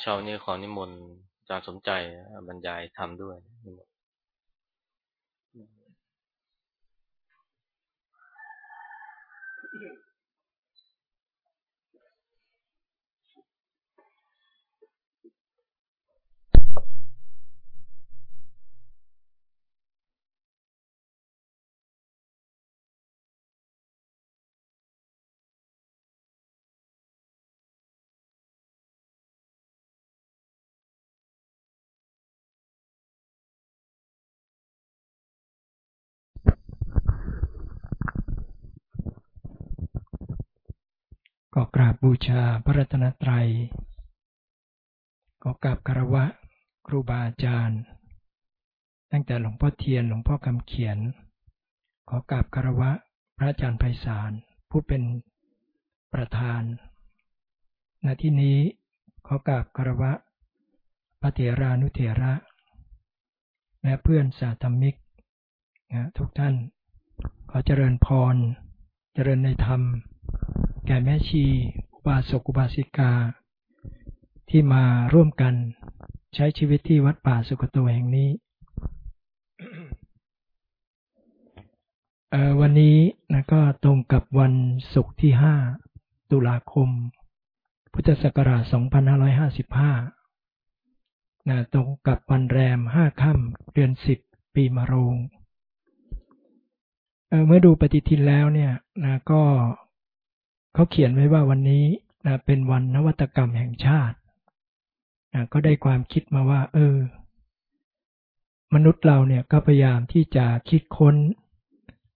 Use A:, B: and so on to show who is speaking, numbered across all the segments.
A: เช้านี้ขอนิมนต์อาจารย์สมใจบรรยายทำด้วย
B: ก็กราบ บูชาพระรัตนตรัยก็กราบคารวะครูบาอาจารย์ ตั้งแต่หลวงพ่อเทียนหลวงพ่อคำเขียน ขอกราบคารวะพระอาจารย์ไพศาลผู้เป็นประธานณที่นี้ขอกราบคารวะพระเถรานุเถระ และเพื่อนสาธมิกนะทุกท่านขอเจริญพร เจริญในธรรม แก่แม่ชี บาสกอุบาสิกา ที่มาร่วมกันใช้ชีวิตที่วัดป่าสุกโตแห่งนี้วันนี้นะก็ตรงกับวันศุกร์ที่ 5 ตุลาคม พุทธศักราช 2555นะตรงกับวันแรม 5 ค่ำเดือน 10 ปีมะโรงเเมื่อดูปฏิทินแล้วเนี่ยนะก็ เขาเขียนไว้ว่าวันนี้นะเป็นวันนวัตกรรมแห่งชาตินะก็ได้ความคิดมาว่า เออ มนุษย์เราเนี่ยก็พยายามที่จะคิดค้น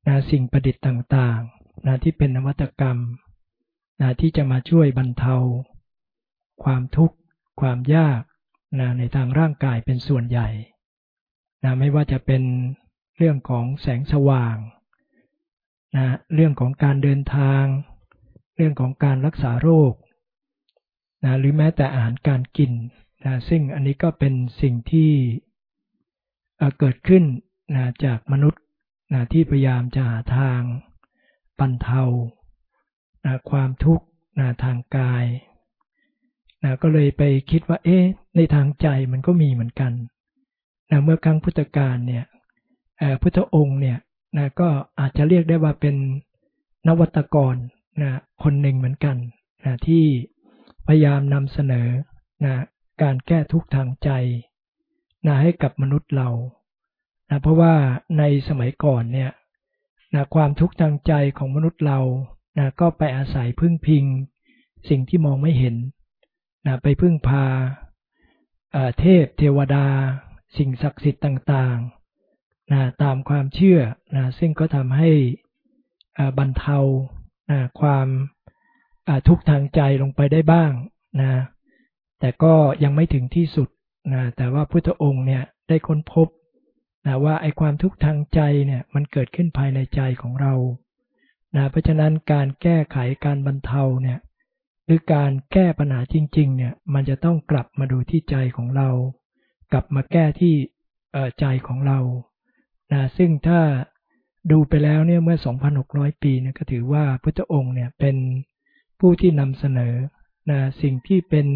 B: นะสิ่งประดิษฐ์ต่างๆนะที่เป็นนวัตกรรมนะที่จะมาช่วยบรรเทา ความทุกข์ ความยากนะในทางร่างกายเป็นส่วนใหญ่นะไม่ว่าจะเป็นเรื่องของแสงสว่างนะเรื่องของการเดินทาง เรื่องของการรักษาโรคนะหรือแม้แต่อาหารการกินนะซึ่งอันนี้ก็เป็นสิ่งที่เกิดขึ้นนะจากมนุษย์นะที่พยายามจะหาทางบรรเทานะความทุกข์นะทางกายนะก็เลยไปคิดว่าเอ๊ะในทางใจมันก็มีเหมือนกันนะเมื่อครั้งพุทธกาลเนี่ยพุทธองค์เนี่ยนะก็อาจจะเรียกได้ว่าเป็นนวัตกร นะคนหนึ่งเหมือนกันนะที่พยายามนำเสนอนะการแก้ทุกข์ทางใจนะให้กับมนุษย์เรานะเพราะว่าในสมัยก่อนเนี่ยนะความทุกข์ทางใจของมนุษย์เรานะก็ไปอาศัยพึ่งพิง สิ่งที่มองไม่เห็นนะไปพึ่งพาเทพเทวดา สิ่งศักดิ์สิทธิ์ต่างๆนะตามความเชื่อนะซึ่งก็ทำให้บรรเทา ความทุกข์ทางใจลงไปได้บ้างนะแต่ก็ยังไม่ถึงที่สุดนะแต่ว่าพุทธองค์เนี่ยได้ค้นพบนะว่าไอ้ความทุกข์ทางใจเนี่ยมันเกิดขึ้นภายในใจของเรานะเพราะฉะนั้นการแก้ไขการบรรเทาเนี่ยหรือการแก้ปัญหาจริงๆเนี่ยมันจะต้องกลับมาดูที่ใจของเรา กลับมาแก้ที่ใจของเรานะซึ่งถ้า ดูไปแล้วเนี่ยเมื่อ 2,600 ปีเนี่ยก็ถือว่าพุทธองค์เนี่ยเป็นผู้ที่นำเสนอนะสิ่งที่เป็น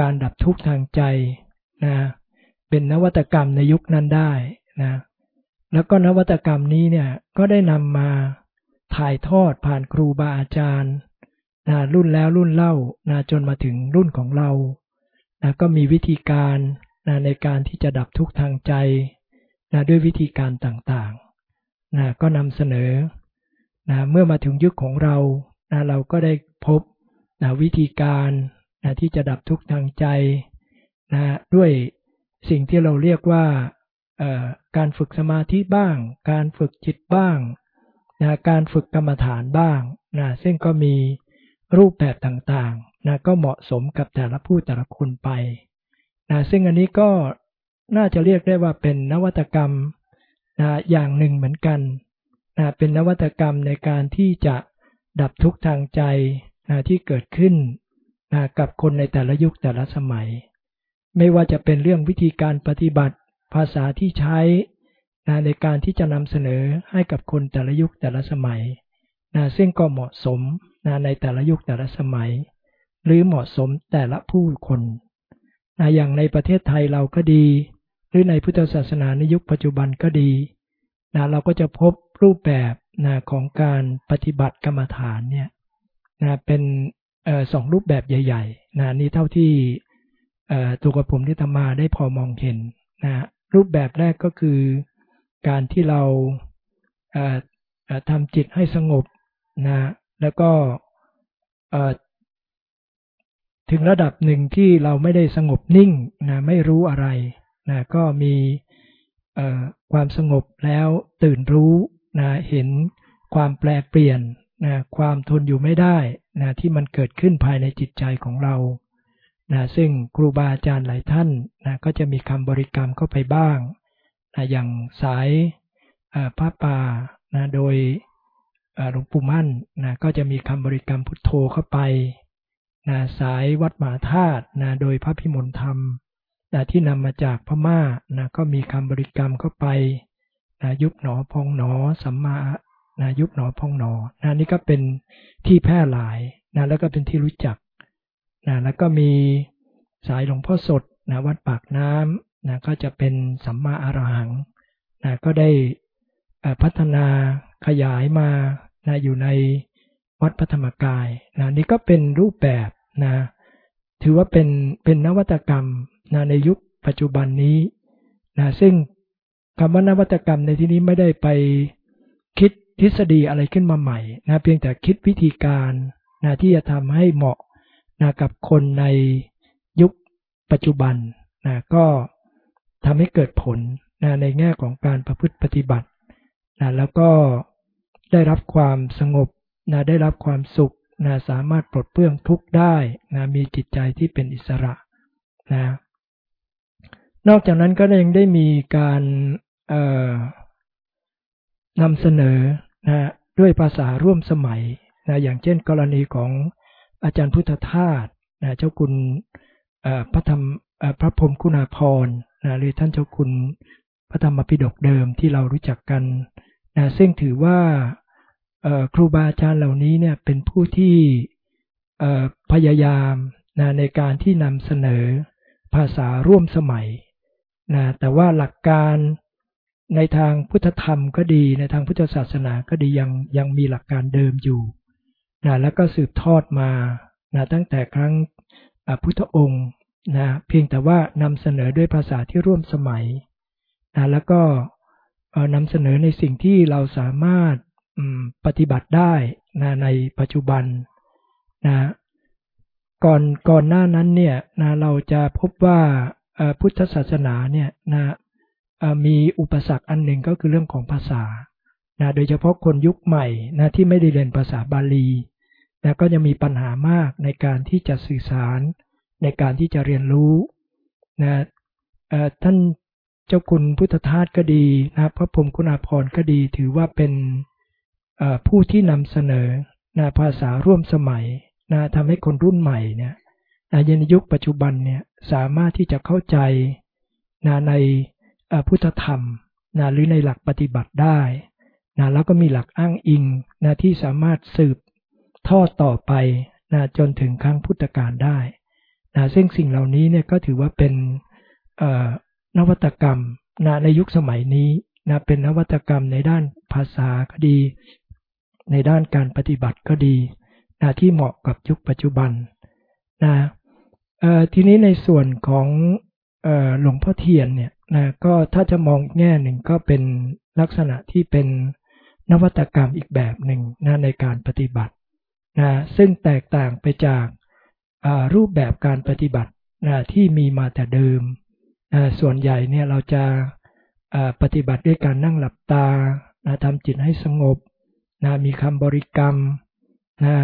B: การดับทุกข์ทางใจนะเป็นนวัตกรรมในยุคนั้นได้นะแล้วก็นวัตกรรมนี้เนี่ยก็ได้นำมาถ่ายทอดผ่านครูบาอาจารย์นะรุ่นแล้วรุ่นเล่านะจนมาถึงรุ่นของเรานะก็มีวิธีการนะในการที่จะดับทุกข์ทางใจนะด้วยวิธีการต่าง นะก็นำเสนอนะเมื่อมาถึงยุคของเรานะเราก็ได้พบนะวิธีการนะที่จะดับทุกข์ทางใจนะด้วยสิ่งที่เราเรียกว่าการฝึกสมาธิบ้าง การฝึกจิตบ้างนะการฝึกกรรมฐานบ้างนะซึ่งก็มีรูปแบบต่างๆนะก็เหมาะสมกับแต่ละผู้แต่ละคนไปนะซึ่งอันนี้ก็น่าจะเรียกได้ว่าเป็นนวัตกรรม นะอย่างหนึ่งเหมือนกันนะเป็นนวัตกรรมในการที่จะดับทุกข์ทางใจนะที่เกิดขึ้นนะกับคนในแต่ละยุคแต่ละสมัย ไม่ว่าจะเป็นเรื่องวิธีการปฏิบัติภาษาที่ใช้นะในการที่จะนำเสนอให้กับคนแต่ละยุคแต่ละสมัยนะซึ่งก็เหมาะสมนะในแต่ละยุคแต่ละสมัย หรือเหมาะสมแต่ละผู้คนนะอย่างในประเทศไทยเราก็ดี หรือในพุทธศาสนาในยุคปัจจุบันก็ดีนะเราก็จะพบรูปแบบนะของการปฏิบัติกรรมฐานเนี่ยนะเป็นออสองรูปแบบใหญ่ๆนะนี่เท่าที่ตัวกับผมที่ทำมาได้พอมองเห็นนะรูปแบบแรกก็คือการที่เราทำจิตให้สงบนะแล้วก็ถึงระดับหนึ่งที่เราไม่ได้สงบนิ่งนะไม่รู้อะไร นะก็มีความสงบแล้วตื่นรู้นะเห็นความแปลเปลี่ยนนะความทนอยู่ไม่ได้นะที่มันเกิดขึ้นภายในจิตใจของเรานะซึ่งครูบาอาจารย์หลายท่านนะก็จะมีคำบริกรรมเข้าไปบ้างนะอย่างสายพระป่านะโดยหลวงปู่มั่นนะก็จะมีคำบริกรรมพุทโธเข้าไปนะสายวัดหมาธาตุนะโดยพระพิมลธรรม นะที่นำมาจากพม่านะก็มีคำบริกรรมเข้าไปนะยุบหนอพองหนอสัมมานะยุบหนอพองหนอนะนี่ก็เป็นที่แพร่หลายนะแล้วก็เป็นที่รู้จักนะแล้วก็มีสายหลวงพ่อสดนะวัดปากน้ำนะก็จะเป็นสัมมาอรหังนะก็ได้พัฒนาขยายมานะอยู่ในวัดพระธรรมกายนะนี่ก็เป็นรูปแบบนะถือว่าเป็นเป็นนวัตกรรม นะในยุคปัจจุบันนี้นะซึ่งคำว่านวัตกรรมในที่นี้ไม่ได้ไปคิดทฤษฎีอะไรขึ้นมาใหม่นะเพียงแต่คิดวิธีการนะที่จะทำให้เหมาะนะกับคนในยุคปัจจุบันนะก็ทำให้เกิดผลนะในแง่ของการประพฤติปฏิบัตินะแล้วก็ได้รับความสงบนะได้รับความสุขนะสามารถปลดเปลื้องทุกข์ได้นะมีจิตใจที่เป็นอิสระนะ นอกจากนั้นก็ยังได้มีการนำเสนอนะด้วยภาษาร่วมสมัยนะอย่างเช่นกรณีของอาจารย์พุทธทาสนะเจ้าคุณพระธรรมพระพรมคุณาพรนะหรือท่านเจ้าคุณพระธรรมปิฎกเดิมที่เรารู้จักกันนะซึ่งถือว่าครูบาอาจารย์เหล่านี้เนี่ยเป็นผู้ที่พยายามนะในการที่นำเสนอภาษาร่วมสมัย นะแต่ว่าหลักการในทางพุทธธรรมก็ดีในทางพุทธศาสนาก็ดียังยังมีหลักการเดิมอยู่นะแล้วก็สืบทอดมานะตั้งแต่ครั้งพุทธองค์นะเพียงแต่ว่านำเสนอด้วยภาษาที่ร่วมสมัยนะแล้วก็นำเสนอในสิ่งที่เราสามารถปฏิบัติได้นะในปัจจุบันนะก่อนก่อนหน้านั้นเนี่ยนะเราจะพบว่า พุทธศาสนาเนี่ยนะมีอุปสรรคอันหนึ่งก็คือเรื่องของภาษานะโดยเฉพาะคนยุคใหม่นะที่ไม่ได้เรียนภาษาบาลีนะก็จะมีปัญหามากในการที่จะสื่อสาร ในการที่จะเรียนรู้นะท่านเจ้าคุณพุทธทาสก็ดีนะพระพรมคุณาภรณ์ก็ดี ถือว่าเป็นผู้ที่นำเสนอนะภาษาร่วมสมัยนะทำให้คนรุ่นใหม่เนี่ย ในยุคปัจจุบันเนี่ยสามารถที่จะเข้าใจนะในพุทธธรรมนะหรือในหลักปฏิบัติได้นะแล้วก็มีหลักอ้างอิงนะที่สามารถสืบทอดต่อไปนะจนถึงครั้งพุทธกาลได้นะซึ่งสิ่งเหล่านี้เนี่ยก็ถือว่าเป็นนวัตกรรมนะในยุคสมัยนี้นะเป็นนวัตกรรมในด้านภาษาก็ดี ในด้านการปฏิบัติก็ดีนะที่เหมาะกับยุคปัจจุบันนะ ทีนี้ในส่วนของหลวงพ่อเทียนเนี่ยนะก็ถ้าจะมองแง่หนึ่งก็เป็นลักษณะที่เป็นนวัตกรรมอีกแบบหนึ่งนะในการปฏิบัตินะซึ่งแตกต่างไปจากรูปแบบการปฏิบัตินะที่มีมาแต่เดิมนะส่วนใหญ่เนี่ยเราจะปฏิบัติด้วยการนั่งหลับตานะทำจิตให้สงบนะมีคำบริกรรมนะ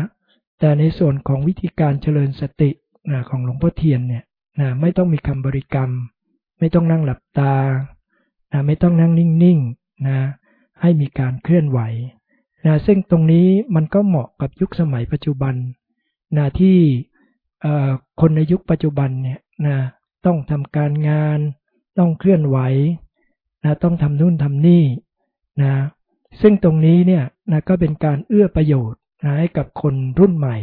B: แต่ในส่วนของวิธีการเจริญสติ นะของหลวงพ่อเทียนเนี่ยนะไม่ต้องมีคำบริกรรม ไม่ต้องนั่งหลับตานะไม่ต้องนั่งนิ่งๆนะให้มีการเคลื่อนไหวนะซึ่งตรงนี้มันก็เหมาะกับยุคสมัยปัจจุบันนะที่คนในยุคปัจจุบันเนี่ยนะต้องทำการงาน ต้องเคลื่อนไหวนะต้องทำนู่นทำนี่นะซึ่งตรงนี้เนี่ยนะก็เป็นการเอื้อประโยชน์นะให้กับคนรุ่นใหม่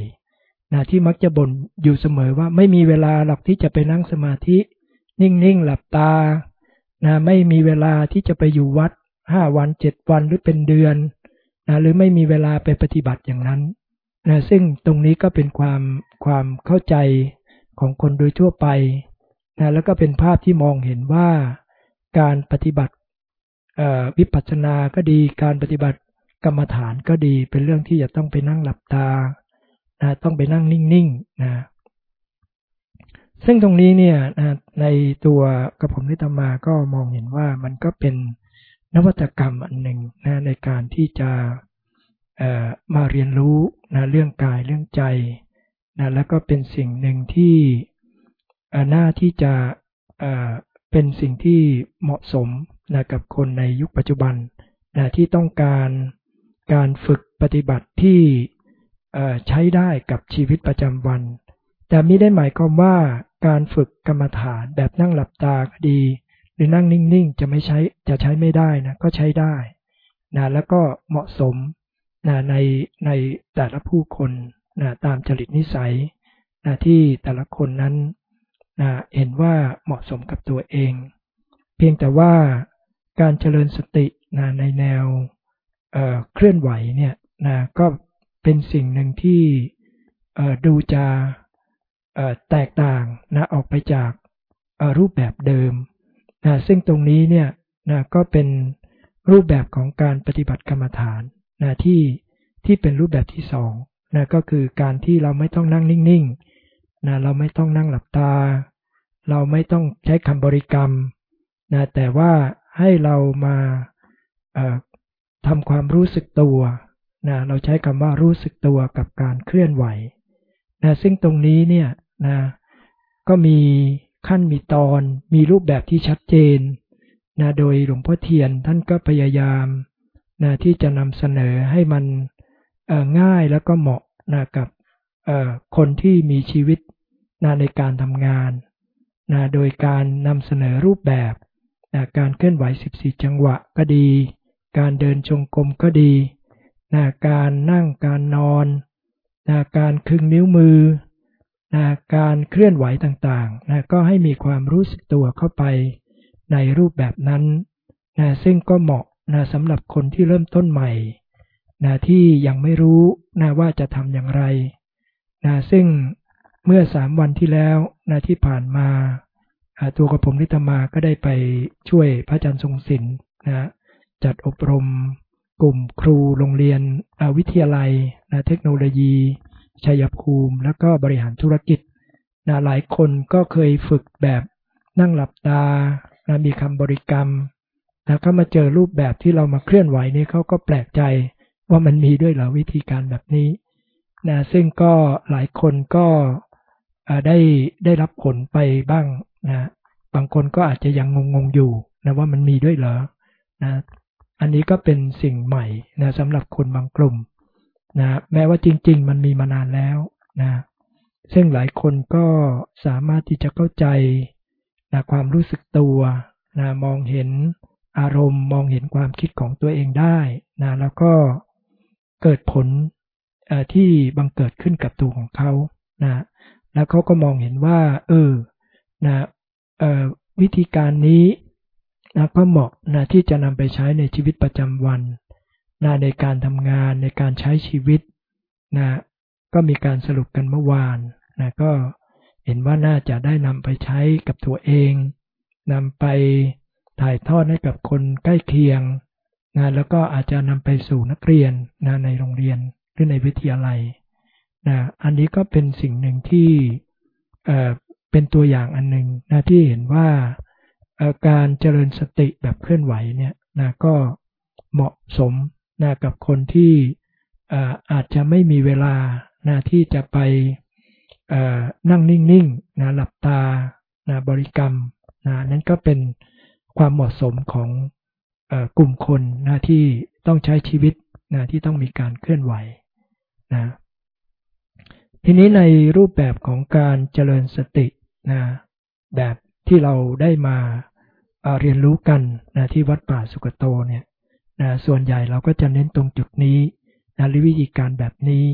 B: นะที่มักจะบ่นอยู่เสมอว่าไม่มีเวลาหรอกที่จะไปนั่งสมาธิ นิ่งๆหลับตานะไม่มีเวลาที่จะไปอยู่วัดห้าวันเจ็ดวันหรือเป็นเดือนนะหรือไม่มีเวลาไปปฏิบัติอย่างนั้นนะซึ่งตรงนี้ก็เป็นความความเข้าใจของคนโดยทั่วไปนะแล้วก็เป็นภาพที่มองเห็นว่าการปฏิบัติวิปัสสนาก็ดี การปฏิบัติกรรมฐานก็ดีเป็นเรื่องที่จะต้องไปนั่งหลับตา นะต้องไปนั่งนิ่งๆนะซึ่งตรงนี้เนี่ยนะในตัวกระผมนิตมาก็มองเห็นว่ามันก็เป็นนวัตกรรมอันหนึ่งนะในการที่จะมาเรียนรู้นะเรื่องกายเรื่องใจนะแล้วก็เป็นสิ่งหนึ่งที่หน้าที่จะเป็นสิ่งที่เหมาะสมนะกับคนในยุคปัจจุบันนะที่ต้องการการฝึกปฏิบัติที่ ใช้ได้กับชีวิตประจำวัน แต่ไม่ได้หมายความว่าการฝึกกรรมฐานแบบนั่งหลับตาก็ดี หรือนั่งนิ่งๆ จะไม่ใช้จะใช้ไม่ได้นะก็ใช้ได้นะแล้วก็เหมาะสมนะในในแต่ละผู้คนนะตามจริตนิสัยนะที่แต่ละคนนั้นนะเห็นว่าเหมาะสมกับตัวเอง เพียงแต่ว่าการเจริญสตินะในแนวเเคลื่อนไหวเนี่ยนะก็ เป็นสิ่งหนึ่งที่ดูจะแตกต่างนะออกไปจากรูปแบบเดิมนะซึ่งตรงนี้เนี่ยนะก็เป็นรูปแบบของการปฏิบัติกรรมฐานนะที่ที่เป็นรูปแบบที่สองนะก็คือการที่เราไม่ต้องนั่งนิ่งๆนะเราไม่ต้องนั่งหลับตา เราไม่ต้องใช้คำบริกรรมนะแต่ว่าให้เรามาทำความรู้สึกตัว นะเราใช้คำว่ารู้สึกตัวกับการเคลื่อนไหวนะซึ่งตรงนี้เนี่ยนะก็มีขั้นมีตอนมีรูปแบบที่ชัดเจนนะโดยหลวงพ่อเทียนท่านก็พยายามนะที่จะนำเสนอให้มันง่ายแล้วก็เหมาะนะกับคนที่มีชีวิตนะในการทำงานนะโดยการนำเสนอรูปแบบนะการเคลื่อนไหว 14 จังหวะก็ดี การเดินจงกรมก็ดี นะการนั่งการนอนนะการคึงนิ้วมือนะการเคลื่อนไหวต่างๆนะก็ให้มีความรู้สึกตัวเข้าไปในรูปแบบนั้นนะซึ่งก็เหมาะนะสำหรับคนที่เริ่มต้นใหม่นะที่ยังไม่รู้นะว่าจะทำอย่างไรนะซึ่งเมื่อสามวันที่แล้วนะที่ผ่านมาตัวกระผมนิตมาก็ได้ไปช่วยพระอาจารย์ทรงศิลป์นะจัดอบรม กลุ่มครูโรงเรียนวิทยาลัยนะเทคโนโลยี ชัยภูมิ แล้วก็บริหารธุรกิจนะหลายคนก็เคยฝึกแบบนั่งหลับตานะมีคำบริกรรมนะก็มาเจอรูปแบบที่เรามาเคลื่อนไหวนี่เขาก็แปลกใจว่ามันมีด้วยเหรอวิธีการแบบนี้นะซึ่งก็หลายคนก็ได้ได้รับผลไปบ้างนะบางคนก็อาจจะยังงงๆอยู่นะว่ามันมีด้วยเหรอนะ อันนี้ก็เป็นสิ่งใหม่นะสำหรับคนบางกลุ่มนะแม้ว่าจริง ๆ มันมีมานานแล้วนะซึ่งหลายคนก็สามารถที่จะเข้าใจนะความรู้สึกตัวนะมองเห็นอารมณ์ มองเห็นความคิดของตัวเองได้นะแล้วก็เกิดผลที่บังเกิดขึ้นกับตัวของเขานะแล้วเขาก็มองเห็นว่า เออนะวิธีการนี้ นะก็เหมาะนะที่จะนำไปใช้ในชีวิตประจำวันนะในการทำงานในการใช้ชีวิตนะก็มีการสรุปกันเมื่อวานนะก็เห็นว่าน่าจะได้นำไปใช้กับตัวเองนำไปถ่ายทอดให้กับคนใกล้เคียงนะแล้วก็อาจจะนำไปสู่นักเรียนนะในโรงเรียนหรือในวิทยาลัยนะอันนี้ก็เป็นสิ่งหนึ่งที่เเป็นตัวอย่างอันหนึ่งนะที่เห็นว่า การเจริญสติแบบเคลื่อนไหวเนี่ยนะก็เหมาะสมนะกับคนที่อาจจะไม่มีเวลานะที่จะไปนั่งนิ่งๆนะหลับตานะบริกรรมนะนั้นก็เป็นความเหมาะสมของกลุ่มคนนะที่ต้องใช้ชีวิตนะที่ต้องมีการเคลื่อนไหวนะทีนี้ในรูปแบบของการเจริญสตินะแบบ ที่เราได้มาเรียนรู้กันนะที่วัดป่าสุกโตเนี่ยนะส่วนใหญ่เราก็จะเน้นตรงจุดนี้นะหรือวิธีการแบบนี้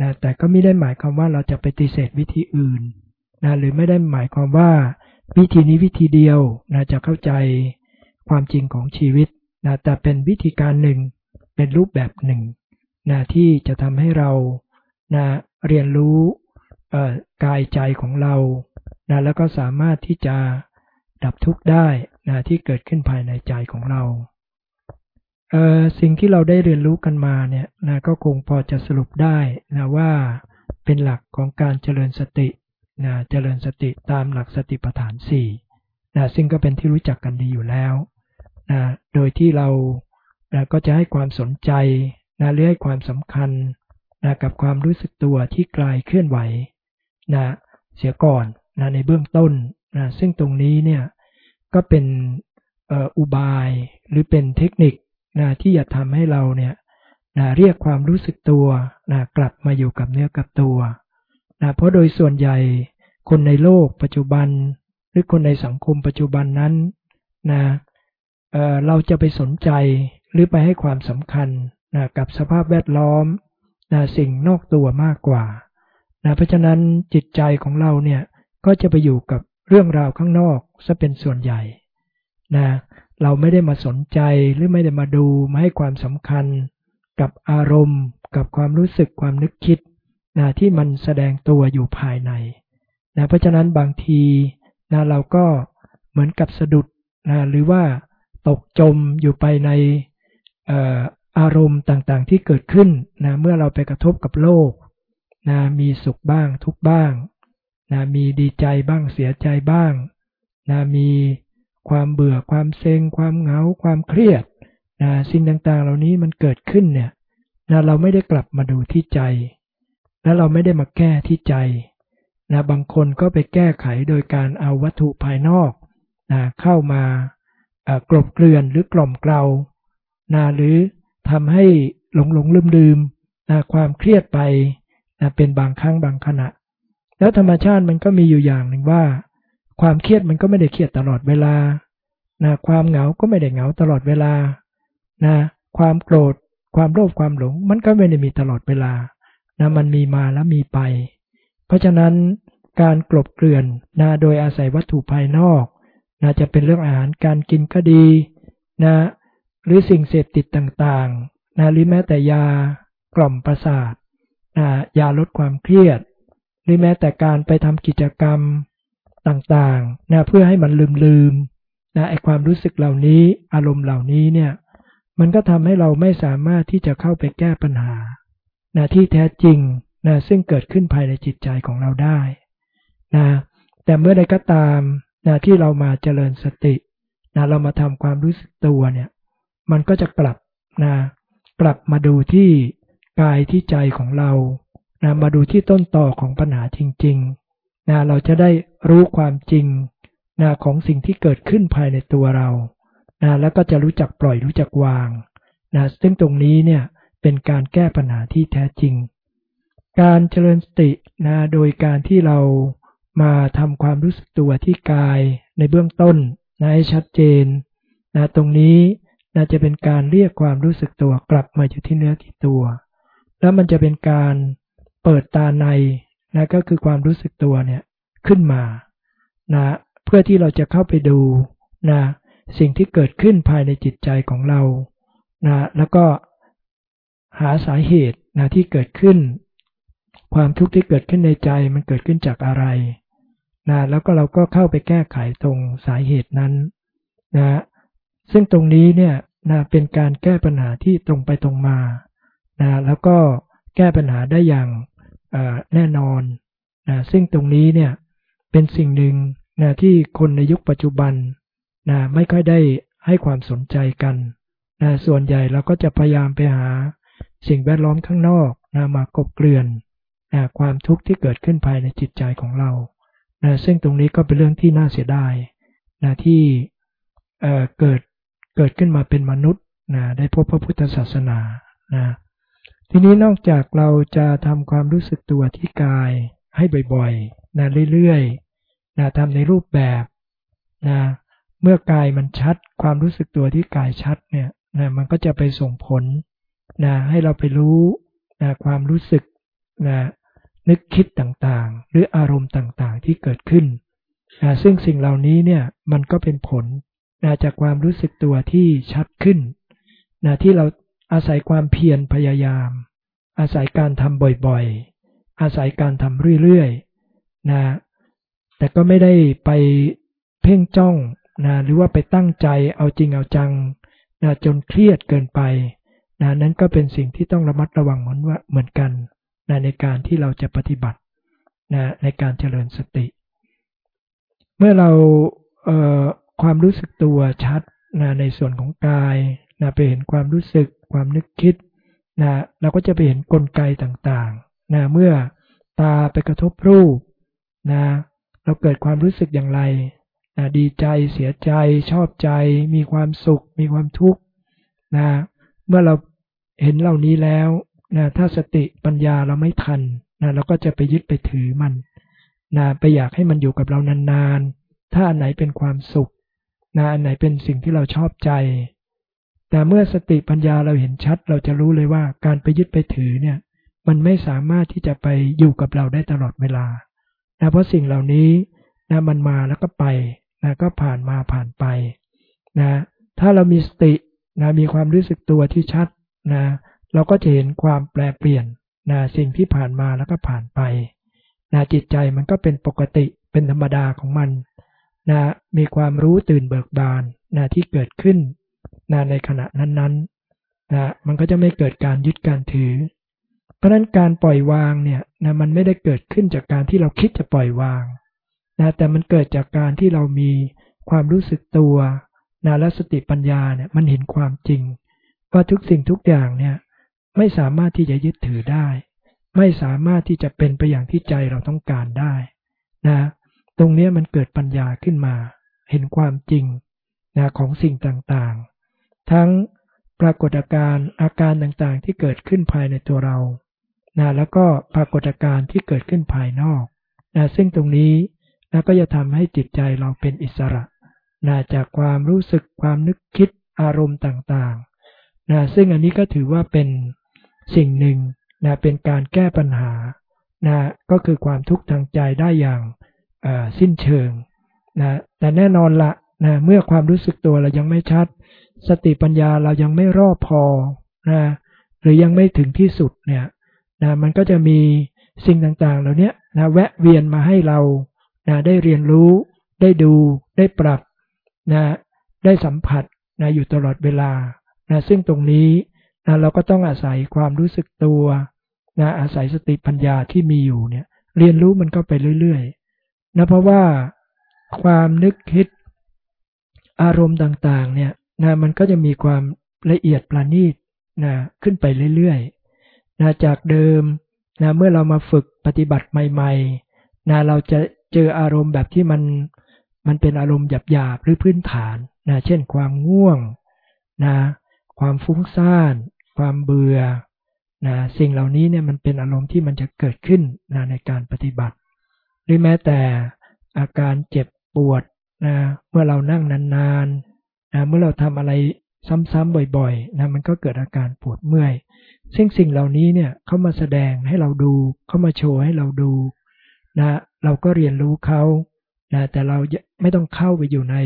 B: นะแต่ก็ไม่ได้หมายความว่าเราจะไปฏิเสธวิธีอื่นนะหรือไม่ได้หมายความว่าวิธีนี้วิธีเดียวนะจะเข้าใจความจริงของชีวิตนะแต่เป็นวิธีการหนึ่งเป็นรูปแบบหนึ่งนะที่จะทำให้เรานะเรียนรู้กายใจของเรา นะแล้วก็สามารถที่จะดับทุกข์ได้นะที่เกิดขึ้นภายในใจของเราเสิ่งที่เราได้เรียนรู้กันมาเนี่ยนะก็คงพอจะสรุปได้นะว่าเป็นหลักของการเจริญสตินะเจริญสติตามหลักสติปัฏฐาน4นะซึ่งก็เป็นที่รู้จักกันดีอยู่แล้วนะโดยที่เรานะก็จะให้ความสนใจนะหรือให้ความสำคัญนะกับความรู้สึกตัวที่กลายเคลื่อนไหวนะเสียก่อน นะในเบื้องต้นนะซึ่งตรงนี้เนี่ยก็เป็นอุบายหรือเป็นเทคนิคนะที่จะทำให้เราเนี่ยนะเรียกความรู้สึกตัวนะกลับมาอยู่กับเนื้อกับตัวนะเพราะโดยส่วนใหญ่คนในโลกปัจจุบัน หรือคนในสังคมปัจจุบันนั้นนะเเราจะไปสนใจหรือไปให้ความสำคัญนะกับสภาพแวดล้อมนะสิ่งนอกตัวมากกว่านะเพราะฉะนั้นจิตใจของเราเนี่ย ก็จะไปอยู่กับเรื่องราวข้างนอกซะเป็นส่วนใหญ่นะเราไม่ได้มาสนใจหรือไม่ได้มาดูมาให้ความสำคัญ กับอารมณ์ กับความรู้สึกความนึกคิดนะที่มันแสดงตัวอยู่ภายในนะเพราะฉะนั้นบางทีนะเราก็เหมือนกับสะดุดนะหรือว่าตกจมอยู่ไปในอารมณ์ต่างๆที่เกิดขึ้นนะเมื่อเราไปกระทบกับโลกนะมีสุขบ้างทุกบ้าง นะมีดีใจบ้างเสียใจบ้างนะมีความเบื่อความเซ็ง ความเหงา ความเครียดนะสิ่งต่างๆ เหล่านี้มันเกิดขึ้นเนี่ยนะเราไม่ได้กลับมาดูที่ใจ และเราไม่ได้มาแก้ที่ใจนะบางคนก็ไปแก้ไขโดยการเอาวัตถุภายนอกนะเข้ามากลบเกลื่อนหรือกล่อมเกลานะหรือทำให้หลงหลงลืมลืมนะความเครียดไปนะเป็นบางครั้งบางขณะ แล้วธรรมชาติมันก็มีอยู่อย่างหนึ่งว่า ความเครียดมันก็ไม่ได้เครียดตลอดเวลานะความเหงาก็ไม่ได้เหงาตลอดเวลานะความโกรธ ความโลภความหลง มันก็ไม่ได้มีตลอดเวลานะมันมีมาแล้วมีไป เพราะฉะนั้นการกลบเกลื่อนนะโดยอาศัยวัตถุภายนอกนะจะเป็นเรื่องอาหารการกินก็ดีนะหรือสิ่งเสพติดต่างๆนะหรือแม้แต่ยากล่อมประสาทนะยาลดความเครียด หรือแม้แต่การไปทำกิจกรรมต่างๆนะเพื่อให้มันลืมลืมนะไอความรู้สึกเหล่านี้อารมณ์เหล่านี้เนี่ยมันก็ทำให้เราไม่สามารถที่จะเข้าไปแก้ปัญหานะที่แท้จริงนะซึ่งเกิดขึ้นภายในจิตใจของเราได้นะแต่เมื่อใดก็ตามนะที่เรามาเจริญสตินะเรามาทำความรู้สึกตัวเนี่ยมันก็จะกลับนะกลับมาดูที่กายที่ใจของเรา นะมาดูที่ต้นต่อของปัญหาจริงๆนะเราจะได้รู้ความจริงนะของสิ่งที่เกิดขึ้นภายในตัวเรานะแล้วก็จะรู้จักปล่อยรู้จักวางนะซึ่งตรงนี้เนี่ยเป็นการแก้ปัญหาที่แท้จริง การเจริญสตินะโดยการที่เรามาทำความรู้สึกตัวที่กายในเบื้องต้นนะให้ชัดเจนนะตรงนี้นะจะเป็นการเรียกความรู้สึกตัวกลับมาอยู่ที่เนื้อที่ตัว แล้วมันจะเป็นการ เปิดตาในนะก็คือความรู้สึกตัวเนี่ยขึ้นมานะเพื่อที่เราจะเข้าไปดูนะสิ่งที่เกิดขึ้นภายในจิตใจของเรานะแล้วก็หาสาเหตุนะที่เกิดขึ้น ความทุกข์ที่เกิดขึ้นในใจมันเกิดขึ้นจากอะไรนะแล้วก็เราก็เข้าไปแก้ไขตรงสาเหตุนั้นนะซึ่งตรงนี้เนี่ยนะเป็นการแก้ปัญหาที่ตรงไปตรงมานะแล้วก็แก้ปัญหาได้อย่าง แน่นอนนะซึ่งตรงนี้เนี่ยเป็นสิ่งหนึ่งนะที่คนในยุคปัจจุบันนะไม่ค่อยได้ให้ความสนใจกันนะส่วนใหญ่เราก็จะพยายามไปหาสิ่งแวดล้อมข้างนอกนะมากบเกลื่อนนะความทุกข์ที่เกิดขึ้นภายในจิตใจของเรานะซึ่งตรงนี้ก็เป็นเรื่องที่น่าเสียดายนะที่เเกิดเกิดขึ้นมาเป็นมนุษย์นะได้พบพระพุทธศาสนานะ ทีนี้นอกจากเราจะทำความรู้สึกตัวที่กายให้บ่อยๆนะเรื่อยๆนะทำในรูปแบบนะเมื่อกายมันชัด ความรู้สึกตัวที่กายชัดเนี่ยนะมันก็จะไปส่งผลนะให้เราไปรู้นะความรู้สึกนะนึกคิดต่างๆ หรืออารมณ์ต่างๆที่เกิดขึ้นนะซึ่งสิ่งเหล่านี้เนี่ยมันก็เป็นผลนะจากความรู้สึกตัวที่ชัดขึ้นนะที่เรา อาศัยความเพียรพยายาม อาศัยการทำบ่อยๆ อาศัยการทำเรื่อยๆนะแต่ก็ไม่ได้ไปเพ่งจ้องนะหรือว่าไปตั้งใจเอาจริงเอาจังนะจนเครียดเกินไปนะนั้นก็เป็นสิ่งที่ต้องระมัดระวังเหมือนว่าเหมือนกันนะในการที่เราจะปฏิบัตินะในการเจริญสติ เมื่อเราเความรู้สึกตัวชัดนะในส่วนของกาย นะไปเห็นความรู้สึกความนึกคิดนะเราก็จะไปเห็นกลไกต่างๆนะเมื่อตาไปกระทบรูปนะเราเกิดความรู้สึกอย่างไรนะดีใจเสียใจชอบใจ มีความสุข มีความทุกข์นะเมื่อเราเห็นเหล่านี้แล้วนะถ้าสติปัญญาเราไม่ทันนะเราก็จะไปยึดไปถือมันนะไปอยากให้มันอยู่กับเรานานๆ ถ้าอันไหนเป็นความสุขนะอันไหนเป็นสิ่งที่เราชอบใจ แต่เมื่อสติปัญญาเราเห็นชัด เราจะรู้เลยว่าการไปยึดไปถือเนี่ย มันไม่สามารถที่จะไปอยู่กับเราได้ตลอดเวลานะเพราะสิ่งเหล่านี้นะมันมาแล้วก็ไปนะก็ผ่านมาผ่านไปนะถ้าเรามีสตินะมีความรู้สึกตัวที่ชัดนะเราก็จะเห็นความแปลเปลี่ยนนะสิ่งที่ผ่านมาแล้วก็ผ่านไปนะจิตใจมันก็เป็นปกติเป็นธรรมดาของมันนะมีความรู้ตื่นเบิกบานนะที่เกิดขึ้น นะในขณะนั้นๆนะมันก็จะไม่เกิดการยึดการถือ เพราะนั้นการปล่อยวางเนี่ยนะมันไม่ได้เกิดขึ้นจากการที่เราคิดจะปล่อยวางนะแต่มันเกิดจากการที่เรามีความรู้สึกตัวนะและสติปัญญาเนี่ยมันเห็นความจริง ว่าทุกสิ่งทุกอย่างเนี่ยไม่สามารถที่จะยึดถือได้ ไม่สามารถที่จะเป็นไปอย่างที่ใจเราต้องการได้นะตรงนี้มันเกิดปัญญาขึ้นมา เห็นความจริงนะของสิ่งต่างๆ ทั้งปรากฏการณ์อาการต่างๆ ที่เกิดขึ้นภายในตัวเรานะแล้วก็ปรากฏการณ์ที่เกิดขึ้นภายนอกนะซึ่งตรงนี้นะก็จะทำให้จิตใจเราเป็นอิสระนะจากความรู้สึกความนึกคิดอารมณ์ต่างๆนะซึ่งอันนี้ก็ถือว่าเป็นสิ่งหนึ่งนะเป็นการแก้ปัญหานะก็คือความทุกข์ทางใจได้อย่างสิ้นเชิงนะแต่แน่นอนละ นะเมื่อความรู้สึกตัวเรายังไม่ชัด สติปัญญาเรายังไม่รอบพอนะหรือยังไม่ถึงที่สุดเนี่ยนะมันก็จะมีสิ่งต่างๆ เหล่านี้นะแวะเวียนมาให้เรานะได้เรียนรู้ ได้ดู ได้ปรับนะได้สัมผัสนะอยู่ตลอดเวลานะซึ่งตรงนี้นะเราก็ต้องอาศัยความรู้สึกตัวนะอาศัยสติปัญญาที่มีอยู่เนี่ยเรียนรู้มันก็ไปเรื่อยๆนะเพราะว่าความนึกคิด อารมณ์ต่างๆ เนี่ยนะมันก็จะมีความละเอียดประณีตนะขึ้นไปเรื่อยๆนะจากเดิมนะเมื่อเรามาฝึกปฏิบัติใหม่ๆนะเราจะเจออารมณ์แบบที่มันมันเป็นอารมณ์หยาบๆหรือพื้นฐานนะเช่นความง่วงนะความฟุ้งซ่าน ความเบื่อนะสิ่งเหล่านี้เนี่ยมันเป็นอารมณ์ที่มันจะเกิดขึ้นนะในการปฏิบัติ หรือแม้แต่อาการเจ็บปวด นะเมื่อเรานั่งนานๆนะเมื่อเราทำอะไรซ้ำๆบ่อยๆนะมันก็เกิดอาการปวดเมื่อยซึ่งสิ่งเหล่านี้เนี่ยเขามาแสดงให้เราดูเขามาโชว์ให้เราดูนะเราก็เรียนรู้เขานะแต่เราไม่ต้องเข้าไปอยู่ใน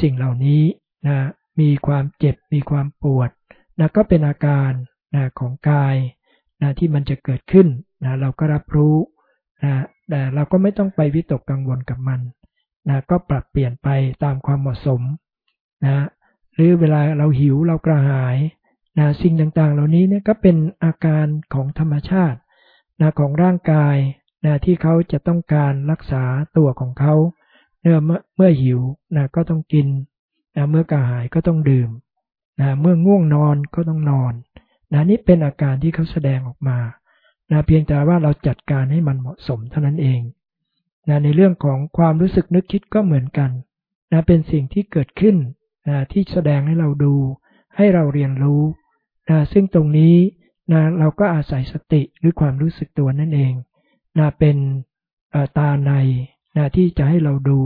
B: สิ่งเหล่านี้นะมีความเจ็บมีความปวดนะก็เป็นอาการนะของกายนะที่มันจะเกิดขึ้นนะเราก็รับรู้นะแต่เราก็ไม่ต้องไปวิตกกังวลกับมัน นะก็ปรับเปลี่ยนไปตามความเหมาะสมนะหรือเวลาเราหิวเรากระหายนะสิ่งต่างๆ เหล่านี้เนี่ยก็เป็นอาการของธรรมชาตินะของร่างกายนะที่เขาจะต้องการรักษาตัวของเขาเมื่อเมื่อหิวนะก็ต้องกินนะเมื่อกระหายก็ต้องดื่มนะเมื่อง่วงนอนก็ต้องนอนนะนี่เป็นอาการที่เขาแสดงออกมานะเพียงแต่ว่าเราจัดการให้มันเหมาะสมเท่านั้นเอง นะในเรื่องของความรู้สึกนึกคิดก็เหมือนกันนะเป็นสิ่งที่เกิดขึ้นนะที่แสดงให้เราดู ให้เราเรียนรู้นะซึ่งตรงนี้นะเราก็อาศัยสติหรือความรู้สึกตัวนั่นเองนะเป็นตาในนะที่จะให้เราดู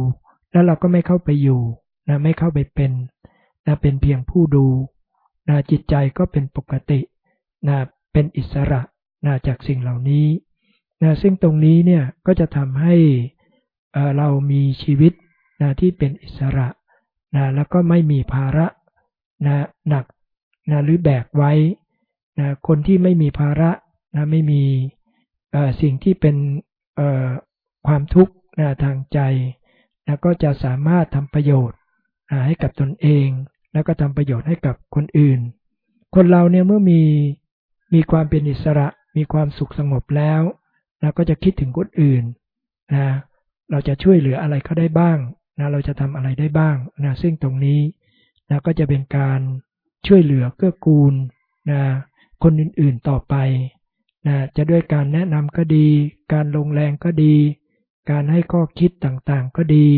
B: แล้วเราก็ไม่เข้าไปอยู่นะไม่เข้าไปเป็นนะเป็นเพียงผู้ดูนะจิตใจก็เป็นปกตินะเป็นอิสระนะจากสิ่งเหล่านี้ นะซึ่งตรงนี้เนี่ยก็จะทำให้เรามีชีวิตนะที่เป็นอิสระนะแล้วก็ไม่มีภาระนะหนักนะหรือแบกไว้นะคนที่ไม่มีภาระนะไม่มีสิ่งที่เป็นความทุกข์นะทางใจนะก็จะสามารถทำประโยชน์นะให้กับตนเอง แล้วก็ทำประโยชน์ให้กับคนอื่น คนเราเนี่ยเมื่อมีมีความเป็นอิสระมีความสุขสงบแล้ว นะก็จะคิดถึงคนอื่นนะเราจะช่วยเหลืออะไรเขาได้บ้างนะเราจะทำอะไรได้บ้างนะซึ่งตรงนี้นะก็จะเป็นการช่วยเหลือเกื้อกูลนะคนอื่นๆต่อไปนะจะด้วยการแนะนำก็ดี การลงแรงก็ดี การให้ข้อคิดต่างๆก็ดี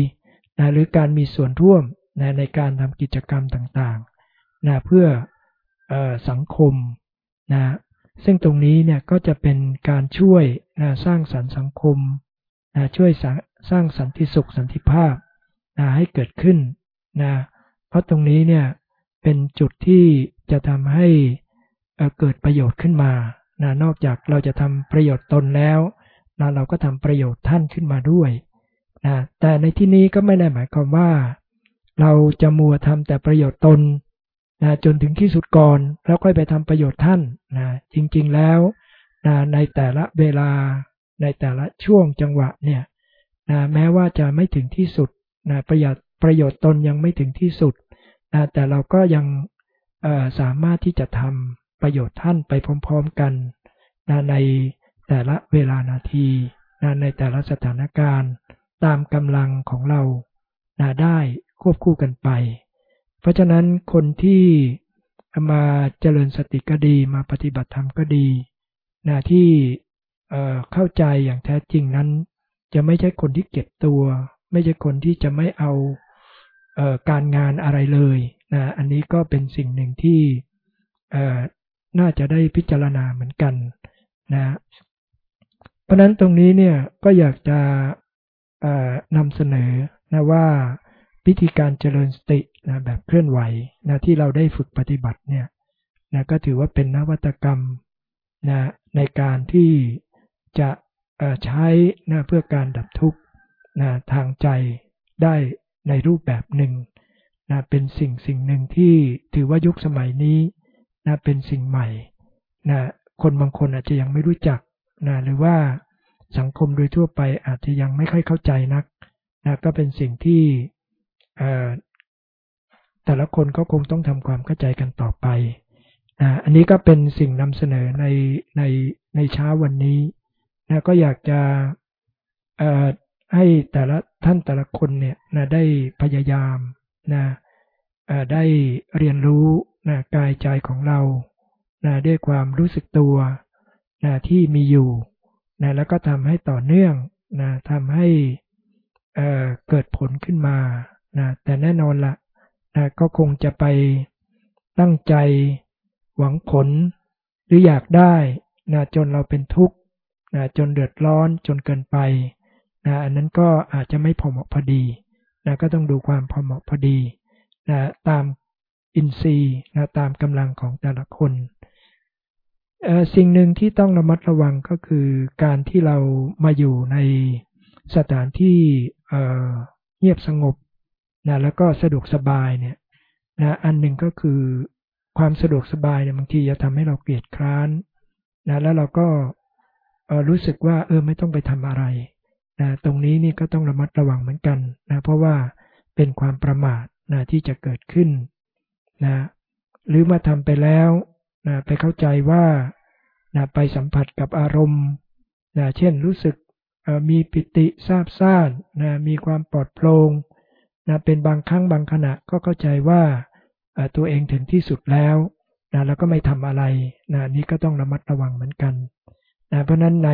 B: นะหรือการมีส่วนร่วมนะในการทำกิจกรรมต่างๆนะเพื่ออสังคมนะ ซึ่งตรงนี้เนี่ยก็จะเป็นการช่วยนะสร้างสรรค์สังคมนะช่วยสร้างสันติสุขสันติภาพนะให้เกิดขึ้นนะเพราะตรงนี้เนี่ยเป็นจุดที่จะทำให้เกิดประโยชน์ขึ้นมานะนอกจากเราจะทำประโยชน์ตนแล้วนะเราก็ทำประโยชน์ท่านขึ้นมาด้วยนะแต่ในที่นี้ก็ไม่ได้หมายความว่า เราจะมัวทำแต่ประโยชน์ตน นะจนถึงที่สุดก่อนแล้วค่อยไปทำประโยชน์ท่านนะจริงๆแล้วนะในแต่ละเวลาในแต่ละช่วงจังหวะเนี่ยนะแม้ว่าจะไม่ถึงที่สุดนะประโยชน์ประโยชน์ตนยังไม่ถึงที่สุดนะแต่เราก็ยังสามารถที่จะทำประโยชน์ท่านไปพร้อมๆกันนะในแต่ละเวลานาทีนะในแต่ละสถานการณ์ ตามกำลังของเรานะได้ควบคู่กันไป เพราะฉะนั้นคนที่มาเจริญสติก็ดีมาปฏิบัติธรรมก็ดีนะที่เข้าใจอย่างแท้จริงนั้น จะไม่ใช่คนที่เก็บตัว ไม่ใช่คนที่จะไม่เอาเอการงานอะไรเลยนะอันนี้ก็เป็นสิ่งหนึ่งที่น่าจะได้พิจารณาเหมือนกันนะเพราะนั้นตรงนี้เนี่ยก็อยากจะนำเสนอนะว่า วิธีการเจริญสตินะแบบเคลื่อนไหวนะที่เราได้ฝึกปฏิบัติเนี่ยนะก็ถือว่าเป็นนวัตกรรมนะในการที่จะใช้นะเพื่อการดับทุกข์นะทางใจได้ในรูปแบบหนึ่งนะเป็นสิ่งสิ่งหนึ่งที่ถือว่ายุคสมัยนี้นะเป็นสิ่งใหม่นะคนบางคนอาจจะยังไม่รู้จักนะหรือว่าสังคมโดยทั่วไปอาจจะยังไม่ค่อยเข้าใจนักนะก็เป็นสิ่งที่ แต่ละคนก็คงต้องทำความเข้าใจกันต่อไปนะอันนี้ก็เป็นสิ่งนำเสนอในในในเช้าวันนี้นะก็อยากจะให้แต่ละท่านแต่ละคนเนี่ยนะได้พยายามนะได้เรียนรู้นะกายใจของเรานะด้วยความรู้สึกตัวนะที่มีอยู่นะแล้วก็ทำให้ต่อเนื่องนะทำให้เเกิดผลขึ้นมา นะแต่แน่นอนละนะก็คงจะไปตั้งใจหวังผลหรืออยากได้นะจนเราเป็นทุกข์นะจนเดือดร้อนจนเกินไปนะอันนั้นก็อาจจะไม่พอเหมาะพอดีนะก็ต้องดูความพอเหมาะพอดีนะตามอินทรีย์นะตามกำลังของแต่ละคนสิ่งหนึ่งที่ต้องระมัดระวังก็คือการที่เรามาอยู่ในสถานที่เงียบสงบ นะแล้วก็สะดวกสบายเนี่ยนะอันหนึ่งก็คือความสะดวกสบายเนี่ยบางทีจะทำให้เราเกลียดคร้านนะแล้วเราก็รู้สึกว่าเออไม่ต้องไปทำอะไรนะตรงนี้นี่ก็ต้องระมัดระวังเหมือนกันนะเพราะว่าเป็นความประมาทนะที่จะเกิดขึ้นนะหรือมาทำไปแล้วนะไปเข้าใจว่านะไปสัมผัสกับอารมณ์นะเช่นรู้สึกมีปิติซาบซ่านนะมีความปลอดโปร่ง นะเป็นบางครั้งบางขณะก็เข้าใจว่าตัวเองถึงที่สุดแล้วนะแล้วก็ไม่ทำอะไรนะนี่ก็ต้องระมัดระวังเหมือนกันนะเพราะนั้นใน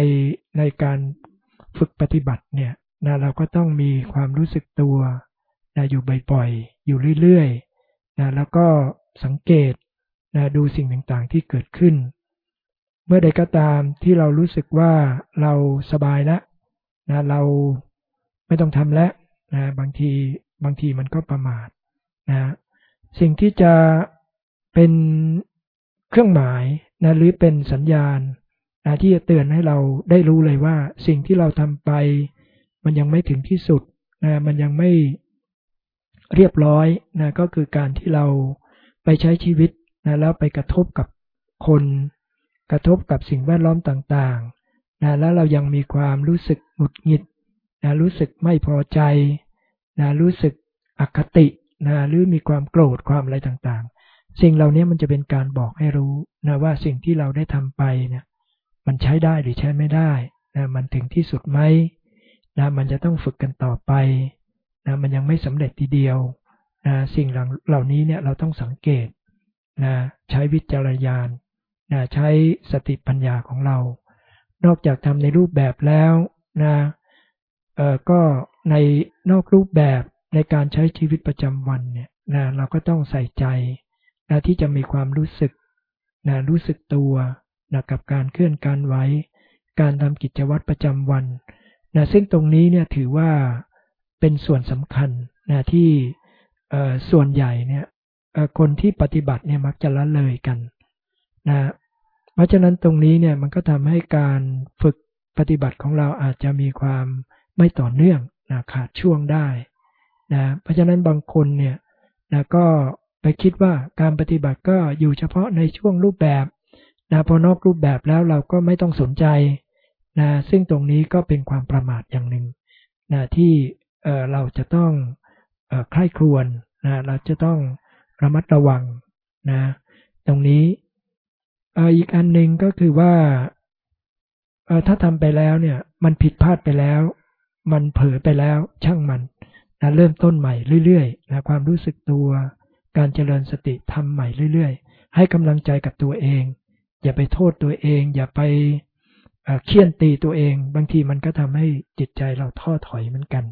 B: ในการฝึกปฏิบัติเนี่ยนะเราก็ต้องมีความรู้สึกตัวนะอยู่บ่อยๆ อยู่เรื่อยๆนะแล้วก็สังเกตนะดูสิ่งต่างๆที่เกิดขึ้น เมื่อใดก็ตามที่เรารู้สึกว่าเราสบายแล้วนะเราไม่ต้องทำแล้วนะบางที บางทีมันก็ประมาทนะสิ่งที่จะเป็นเครื่องหมายนะหรือเป็นสัญญาณนะที่จะเตือนให้เราได้รู้เลยว่า สิ่งที่เราทำไป มันยังไม่ถึงที่สุดนะมันยังไม่เรียบร้อยนะก็คือการที่เราไปใช้ชีวิตนะแล้วไปกระทบกับคน กระทบกับสิ่งแวดล้อมต่างๆนะแล้วเรายังมีความรู้สึกหงุดหงิดนะรู้สึกไม่พอใจ นะรู้สึกอคตินะหรือมีความโกรธความอะไรต่างๆ สิ่งเหล่านี้มันจะเป็นการบอกให้รู้นะว่าสิ่งที่เราได้ทำไปเนี่ยมันใช้ได้หรือใช้ไม่ได้นะมันถึงที่สุดไหมนะมันจะต้องฝึกกันต่อไปนะมันยังไม่สำเร็จทีเดียวนะสิ่งเหล่านี้เนี่ยเราต้องสังเกตนะใช้วิจารณญาณนะใช้สติปัญญาของเรา นอกจากทำในรูปแบบแล้วนะเออก็ ในนอกรูปแบบในการใช้ชีวิตประจำวันเนี่ยนะเราก็ต้องใส่ใจนะที่จะมีความรู้สึกนะรู้สึกตัวนะกับการเคลื่อนการไหวการทำกิจวัตรประจำวันนะซึ่งตรงนี้เนี่ยถือว่าเป็นส่วนสำคัญนะที่ส่วนใหญ่เนี่ยคนที่ปฏิบัติเนี่ยมักจะละเลยกันนะเพราะฉะนั้นตรงนี้เนี่ยมันก็ทำให้การฝึกปฏิบัติของเราอาจจะมีความไม่ต่อเนื่อง นะขาดช่วงได้นะเพราะฉะนั้นบางคนเนี่ยนะก็ไปคิดว่าการปฏิบัติก็อยู่เฉพาะในช่วงรูปแบบนะพอนอกรูปแบบแล้วเราก็ไม่ต้องสนใจนะซึ่งตรงนี้ก็เป็นความประมาทอย่างหนึ่งนะที่เเราจะต้องใคร่ครวญนะเราจะต้องระมัดระวังนะตรงนี้อีกอันหนึ่งก็คือว่าถ้าทำไปแล้วเนี่ยมันผิดพลาดไปแล้ว มันเผลอไปแล้วช่างมันนะเริ่มต้นใหม่เรื่อยๆนะความรู้สึกตัว การเจริญสติทำใหม่เรื่อยๆ ให้กำลังใจกับตัวเอง อย่าไปโทษตัวเอง อย่าไปเคี่ยนตีตัวเอง บางทีมันก็ทำให้จิตใจเราท้อถอยเหมือนกัน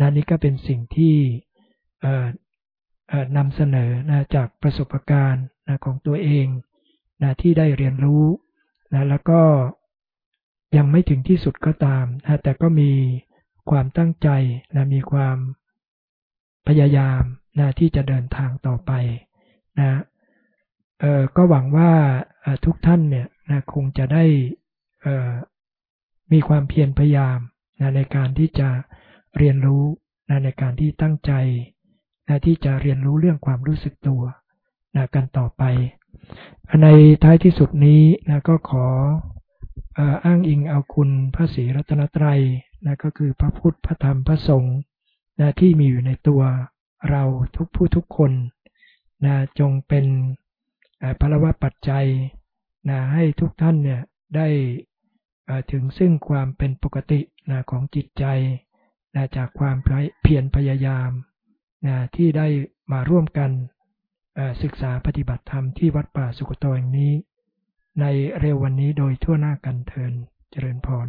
B: นะนี่ก็เป็นสิ่งที่นำเสนอนะจากประสบการณ์นะของตัวเองนะที่ได้เรียนรู้นะแล้วก็ยังไม่ถึงที่สุดก็ตามนะแต่ก็มี ความตั้งใจนะมีความพยายามนะที่จะเดินทางต่อไปนะเออก็หวังว่าทุกท่านเนี่ยนะคงจะได้มีความเพียรพยายามนะในการที่จะเรียนรู้นะในการที่ตั้งใจนะที่จะเรียนรู้เรื่องความรู้สึกตัวนะกันต่อไป ในท้ายที่สุดนี้นะก็ขออ้างอิงเอาคุณพระศรีรัตนตรัย นะก็คือพระพุทธพระธรรมพระสงฆ์นะที่มีอยู่ในตัวเราทุกผู้ทุกคนนะจงเป็นพระวะปัจจัยนะให้ทุกท่านเนี่ยได้ถึงซึ่งความเป็นปกตินะของจิตใจนะจากความเพียรพยายามนะที่ได้มาร่วมกันศึกษาปฏิบัติธรรมที่วัดป่าสุกโตแห่งนี้ ในเร็ววันนี้โดยทั่วหน้ากันเทินเจริญพร